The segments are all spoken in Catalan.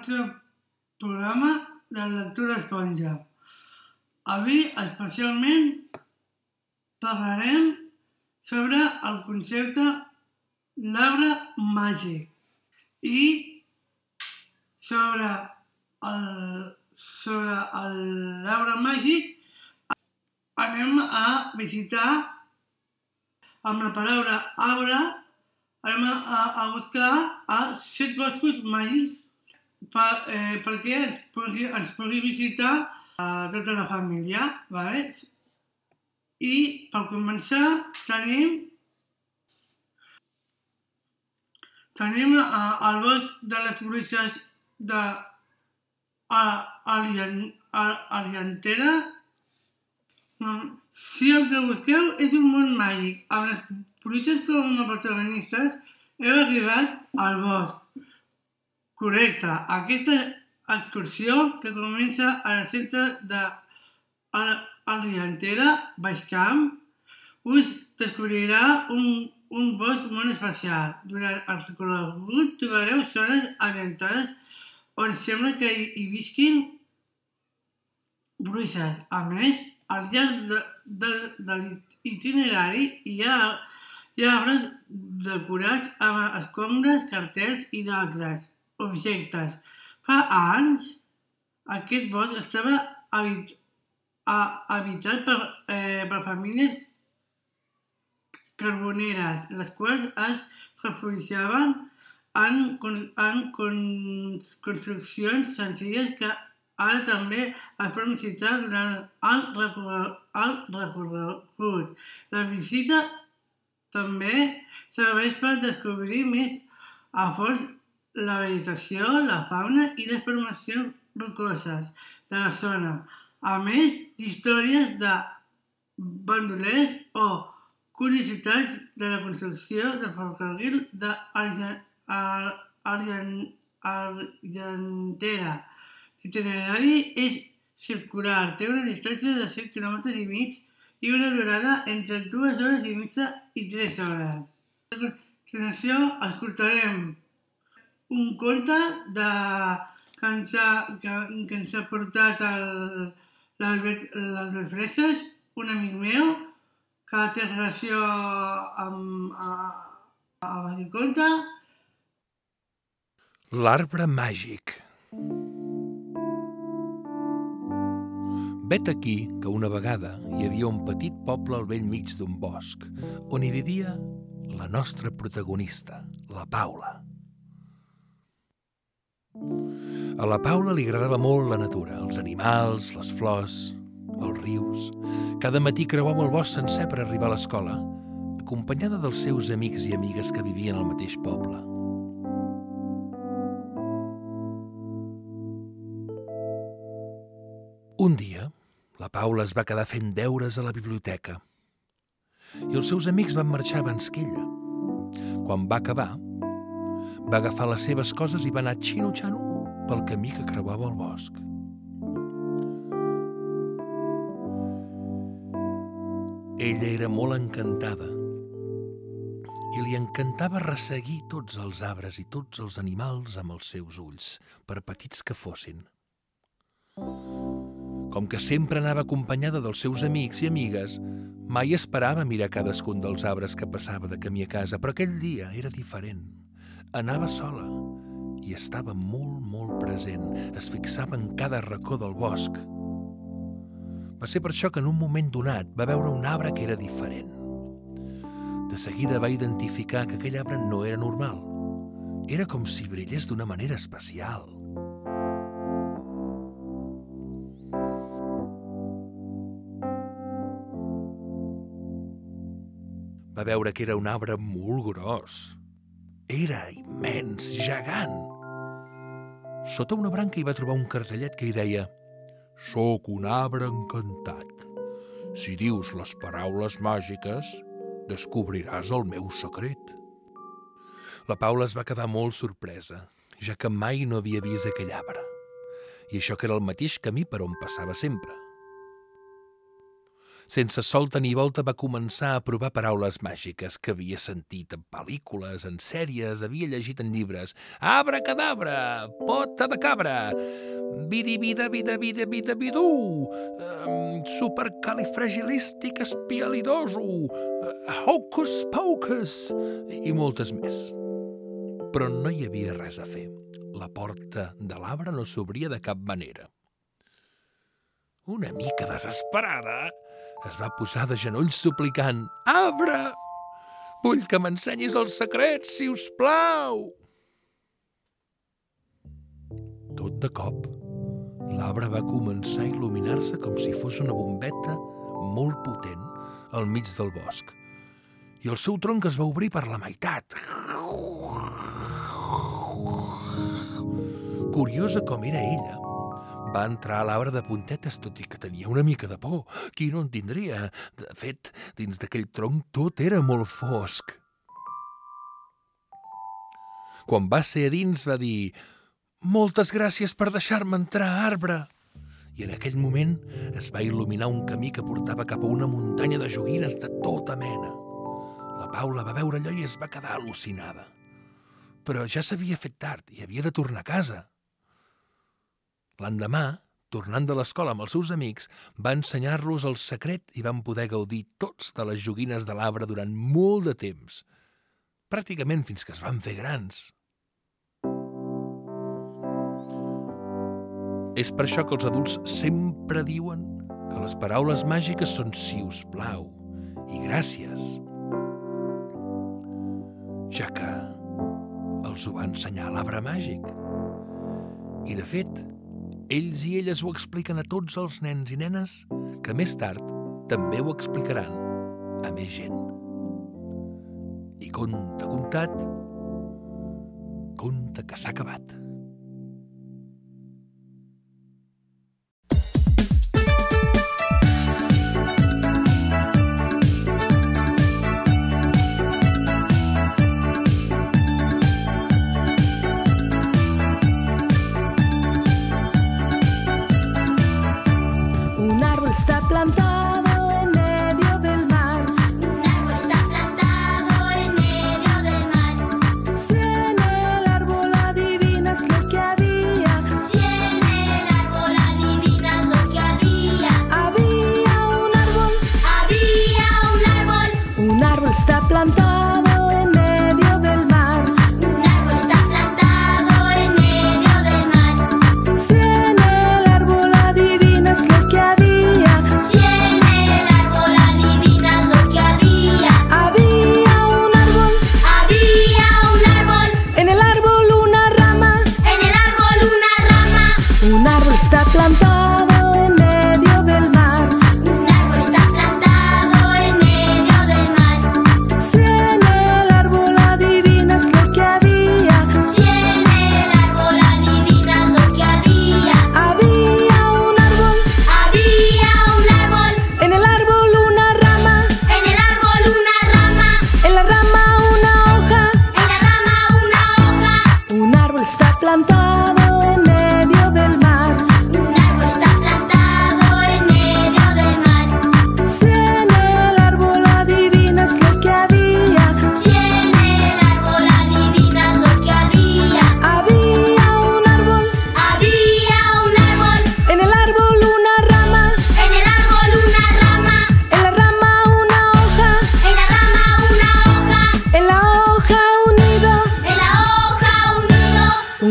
altre programa de lectura esponja. Avui, especialment, parlarem sobre el concepte l'arbre màgic i sobre el sobre l'arbre màgic anem a visitar amb la paraula arbre anem a, a buscar a set boscos màgics per, eh, perquè ens pugui, ens pugui visitar a tota la família. Vale? I per començar tenim tenim eh, el bosc de les bruixes de Ariantera. Si el que busqueu és un món màgic amb les bruixes com a protagonistes, heu arribat al bosc. Correcte. Aquesta excursió que comença a la centre de Ariantera, Baix Camp, us descobrirà un, un bosc molt especial. Durant el recorregut trobareu zones ambientades on sembla que hi, hi visquin bruixes. A més, al llarg de, de, de l'itinerari hi ha, hi ha arbres decorats amb escombres, cartells i d'altres objectes. Fa anys, aquest bosc estava habit, a, habitat per, eh, per famílies carboneres, les quals es refugiaven en, en con, construccions senzilles que ara també es poden visitar durant el, el recorregut. La visita també serveix per descobrir més a fons la vegetació, la fauna i les formacions rocoses de la zona, a més d'històries de bandolers o curiositats de la construcció del ferrocarril d'Argentera. L'itinerari és circular, té una distància de 7 km i mig i una durada entre 2 hores i mitja i 3 hores. A continuació, escoltarem un conte de, que, ens ha, que, que ens ha portat l'Albert Freses, un amic meu, que té relació amb, a, amb aquest conte. L'arbre màgic. Vet aquí que una vegada hi havia un petit poble al vell mig d'un bosc, on hi vivia la nostra protagonista, la Paula. A la Paula li agradava molt la natura, els animals, les flors, els rius. Cada matí creuava el bosc sencer per arribar a l'escola, acompanyada dels seus amics i amigues que vivien al mateix poble. Un dia, la Paula es va quedar fent deures a la biblioteca i els seus amics van marxar abans que ella. Quan va acabar, va agafar les seves coses i va anar xino-xano pel camí que creuava el bosc. Ella era molt encantada i li encantava resseguir tots els arbres i tots els animals amb els seus ulls, per petits que fossin. Com que sempre anava acompanyada dels seus amics i amigues, mai esperava mirar cadascun dels arbres que passava de camí a casa, però aquell dia era diferent. Anava sola i estava molt, molt present. Es fixava en cada racó del bosc. Va ser per això que en un moment donat va veure un arbre que era diferent. De seguida va identificar que aquell arbre no era normal. Era com si brillés d'una manera especial. Va veure que era un arbre molt gros, era immens, gegant. Sota una branca hi va trobar un cartellet que hi deia «Soc un arbre encantat. Si dius les paraules màgiques, descobriràs el meu secret». La Paula es va quedar molt sorpresa, ja que mai no havia vist aquell arbre. I això que era el mateix camí per on passava sempre. Sense solta ni volta va començar a provar paraules màgiques que havia sentit en pel·lícules, en sèries, havia llegit en llibres. Abra cadabra, pota de cabra, vidi vida vida vida vida vidú, um, supercalifragilístic espialidoso, hocus pocus i moltes més. Però no hi havia res a fer. La porta de l'arbre no s'obria de cap manera. Una mica desesperada, es va posar de genolls suplicant «Arbre! Vull que m'ensenyis el secret, si us plau!» Tot de cop, l'arbre va començar a il·luminar-se com si fos una bombeta molt potent al mig del bosc i el seu tronc es va obrir per la meitat. Curiosa com era ella, va entrar a l'arbre de puntetes, tot i que tenia una mica de por. Qui no en tindria? De fet, dins d'aquell tronc tot era molt fosc. Quan va ser a dins va dir «Moltes gràcies per deixar-me entrar, arbre!» i en aquell moment es va il·luminar un camí que portava cap a una muntanya de joguines de tota mena. La Paula va veure allò i es va quedar al·lucinada. Però ja s'havia fet tard i havia de tornar a casa. L'endemà, tornant de l'escola amb els seus amics, va ensenyar-los el secret i van poder gaudir tots de les joguines de l'arbre durant molt de temps, pràcticament fins que es van fer grans. És per això que els adults sempre diuen que les paraules màgiques són si us plau i gràcies, ja que els ho va ensenyar l'arbre màgic. I, de fet, ells i elles ho expliquen a tots els nens i nenes que més tard també ho explicaran a més gent. I conte contat, conte que s'ha acabat.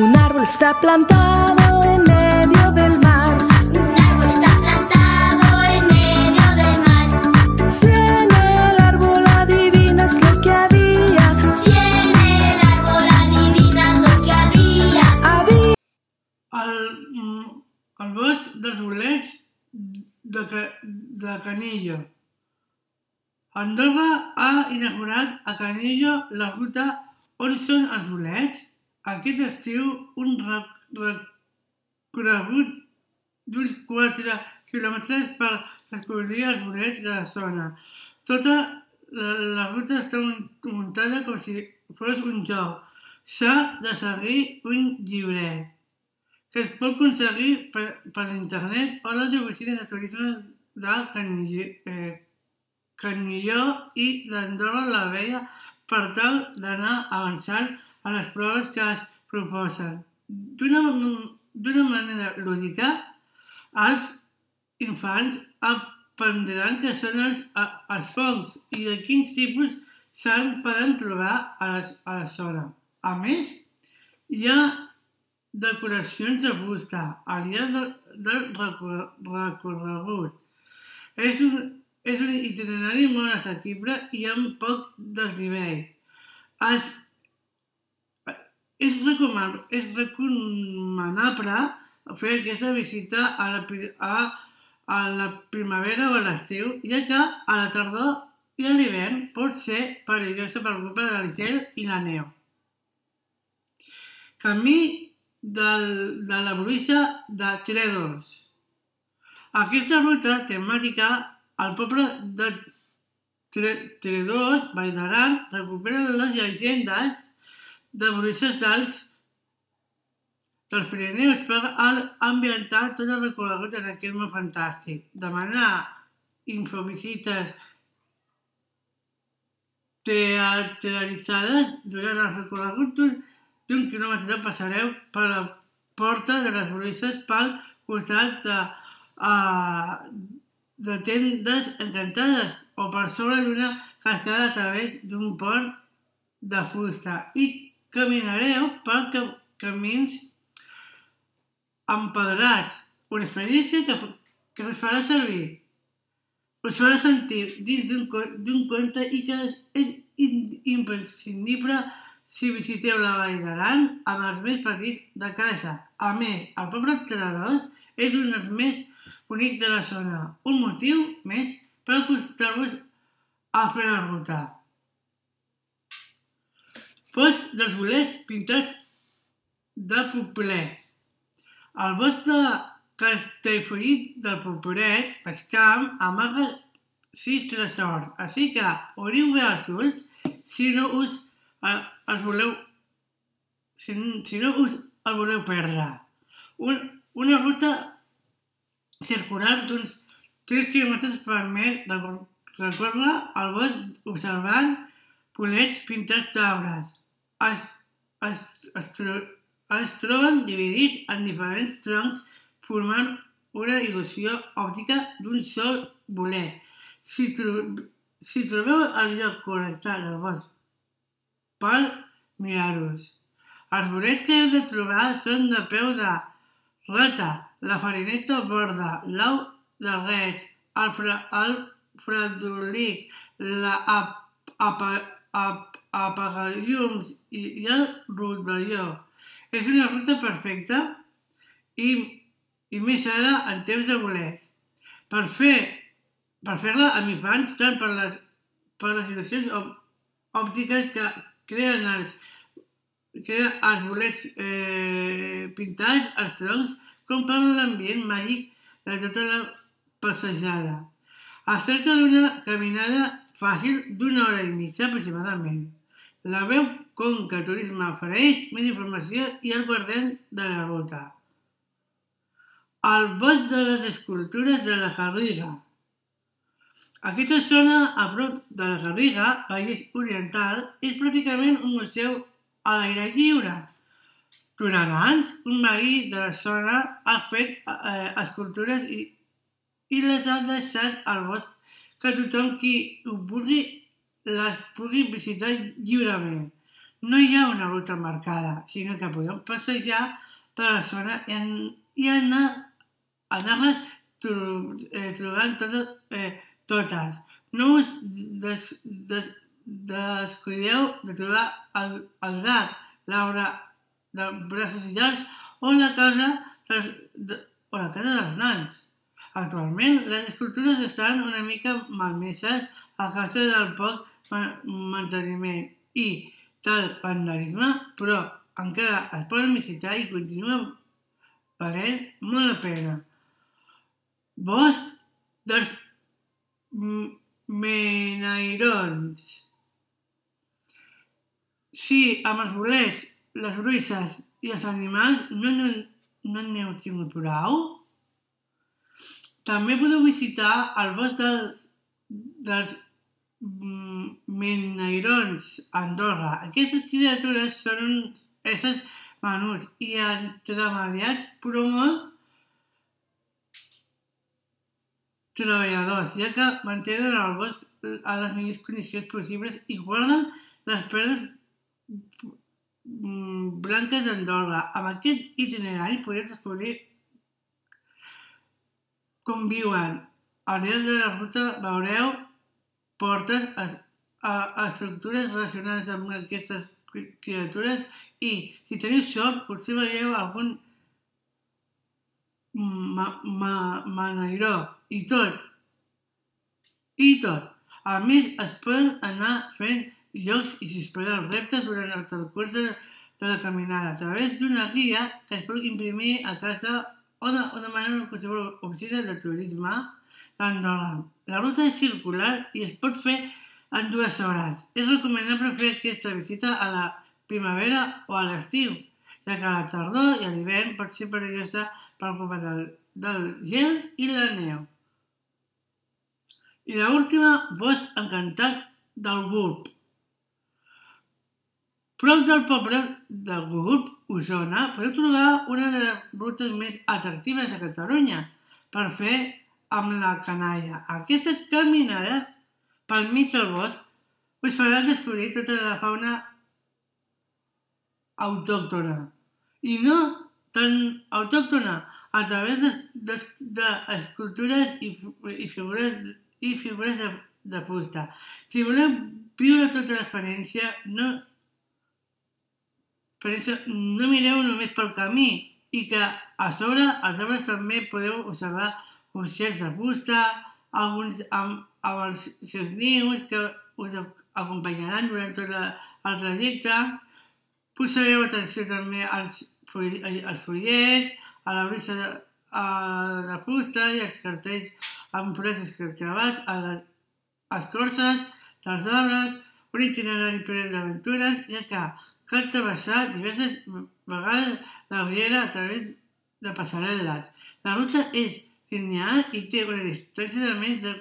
Un árbol está plantado en medio del mar. Un árbol está plantado en medio del mar. Si en el árbol adivinas lo que había. Si en el árbol adivinas lo que había. Había. Al, mm, al bosc d'arbolers de, de Canillo. Andorra ha inaugurat a Canillo la ruta on són els bolets Aquest estiu un recorregut d'uns 4 quilòmetres per descobrir els bolets de la zona. Tota la, la ruta està muntada com si fos un joc. S'ha de seguir un llibret que es pot aconseguir per, per internet o les oficines de turisme de Canilló, eh, i d'Andorra la Vella per tal d'anar avançant a les proves que es proposen. D'una manera lúdica, els infants aprendran què són els, els fongs i de quins tipus se'n poden trobar a la, a la zona. A més, hi ha decoracions de fusta al llarg del, del recorregut. És un, és un itinerari molt assequible i amb poc desnivell. Es, és, recoman, és recomanable fer aquesta visita a la, a, a la primavera o a l'estiu, ja que a la tardor i a l'hivern pot ser perillosa per culpa del gel i la neu. Camí del, de la bruixa de Tiredos. Aquesta ruta temàtica al poble de Tiredos, Vall d'Aran, recupera les llegendes de bruixes dels dels Pirineus per ambientar tot el recorregut en aquest món fantàstic. Demanar infovisites teatralitzades durant el recorregut d'un quilòmetre passareu per la porta de les bruixes pel costat de, uh, de tendes encantades o per sobre d'una cascada a través d'un pont de fusta i caminareu per camins empedrats, una experiència que, que us farà servir, us farà sentir dins d'un conte i que és, és imprescindible si visiteu la Vall d'Aran amb els més petits de casa. A més, el poble de Teradors és un dels més bonics de la zona. Un motiu més per acostar-vos a fer la ruta. Bosc dels bolets pintats de poblet. El bosc de Castellfollit del Poporet, Pescam, amaga sis tresors, així que obriu bé els ulls si no us eh, els voleu si, si no us el voleu perdre. Un, una ruta circular d'uns 3 km per mes recorre el bosc observant polets pintats d'arbres. Es, es, es, es troben dividits en diferents troncs formant una il·lusió òptica d'un sol bolet. Si, tro si trobeu el lloc correcte del bosc per mirar-los. Els bolets que heu de trobar són de peu de rata, la farineta borda, l'au de reig, el, fra, el fredolic, la ap, ap, ap, apagallums i, i el rodalló. És una ruta perfecta i, i més ara en temps de bolets. Per fer per fer-la amb infants, tant per les, per les situacions òptiques que creen els, creen els bolets eh, pintats, els troncs, com per l'ambient màgic de tota la passejada. Es tracta d'una caminada fàcil d'una hora i mitja aproximadament. La veu Conca Turisme ofereix més informació i el guardián de la ruta. El bosc de les escultures de la Garriga. Aquesta zona, a prop de la Garriga, País Oriental, és pràcticament un museu a l'aire lliure. Durant anys, un veí de la zona ha fet eh, escultures i, i les ha deixat al bosc que tothom qui ho vulgui les pugui visitar lliurement. No hi ha una ruta marcada, sinó que podeu passejar per la zona i, en, i anar, anar-les tro, eh, trobant totes, eh, totes. No us des, des, descuideu de trobar el, el gat, l'arbre de braços i llargs o la casa de, de, o la casa dels nans. Actualment, les escultures estan una mica malmeses a causa del poc manteniment i del vandalisme, però encara es poden visitar i continua valent molt la pena. Bosc dels Menairons. Si amb els bolets, les bruixes i els animals no no, no tingut prou, També podeu visitar el bosc del, dels mm, Menairons a Andorra. Aquestes criatures són uns éssers menuts i entremaliats, però molt treballadors, ja que mantenen el bosc a les millors condicions possibles i guarden les perles mm, blanques d'Andorra. Amb aquest itinerari podeu descobrir com viuen. Al llarg de la ruta veureu portes a, a, a estructures relacionades amb aquestes criatures i, si teniu sort, potser veieu algun ma, ma, manairó i tot. I tot. A més, es poden anar fent llocs i superar reptes durant el transcurs de, de la caminada a través d'una guia que es pot imprimir a casa o, de, o demanar una qualsevol oficina de turisme d'Andorra. La ruta és circular i es pot fer en dues hores. És recomanable fer aquesta visita a la primavera o a l'estiu, ja que a la tardor i a l'hivern pot ser perillosa per culpa del, del gel i la neu. I l'última, bosc encantat del Gurb. Prop del poble de Gurb, Osona, podeu trobar una de les rutes més atractives de Catalunya per fer amb la canalla. Aquesta caminada pel mig del bosc us farà descobrir tota la fauna autòctona. I no tan autòctona, a través d'escultures de, de i, i figures, i figures de, de fusta. Si voleu viure tota l'experiència, no, no mireu només pel camí i que a sobre als arbres també podeu observar ocells de fusta, alguns amb, amb els seus nius que us acompanyaran durant tot el trajecte. Posareu atenció també als, als fullets, a la brisa de, a la fusta i els cartells amb frases clavats a les escorces dels arbres, un itinerari ple d'aventures, ja que cal travessar diverses vegades la riera a través de passarel·les. La ruta és lineal i té una distància de més de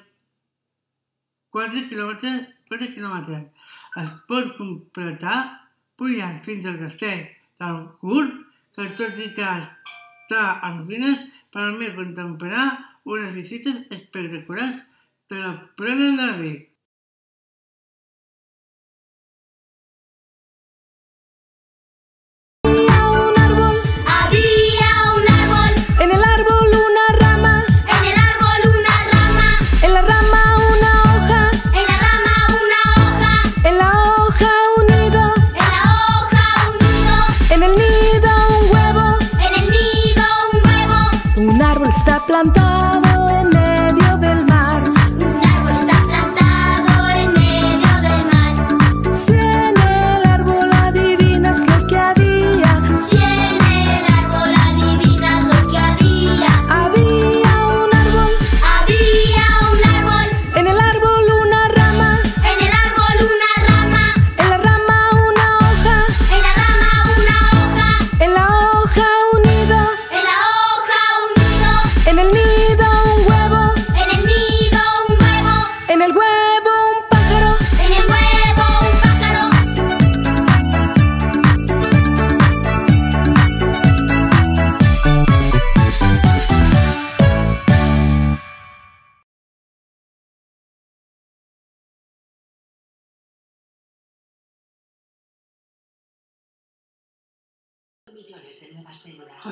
4 quilòmetres. 4 quilòmetres. Es pot completar pujant fins al castell del Curt, que tot i que està en ruïnes, permet contemplar unes visites espectaculars de la plena de Vic. Un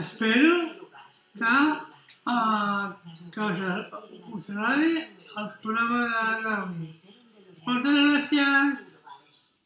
Espero que, uh, que us, us agradi el programa d'avui. Moltes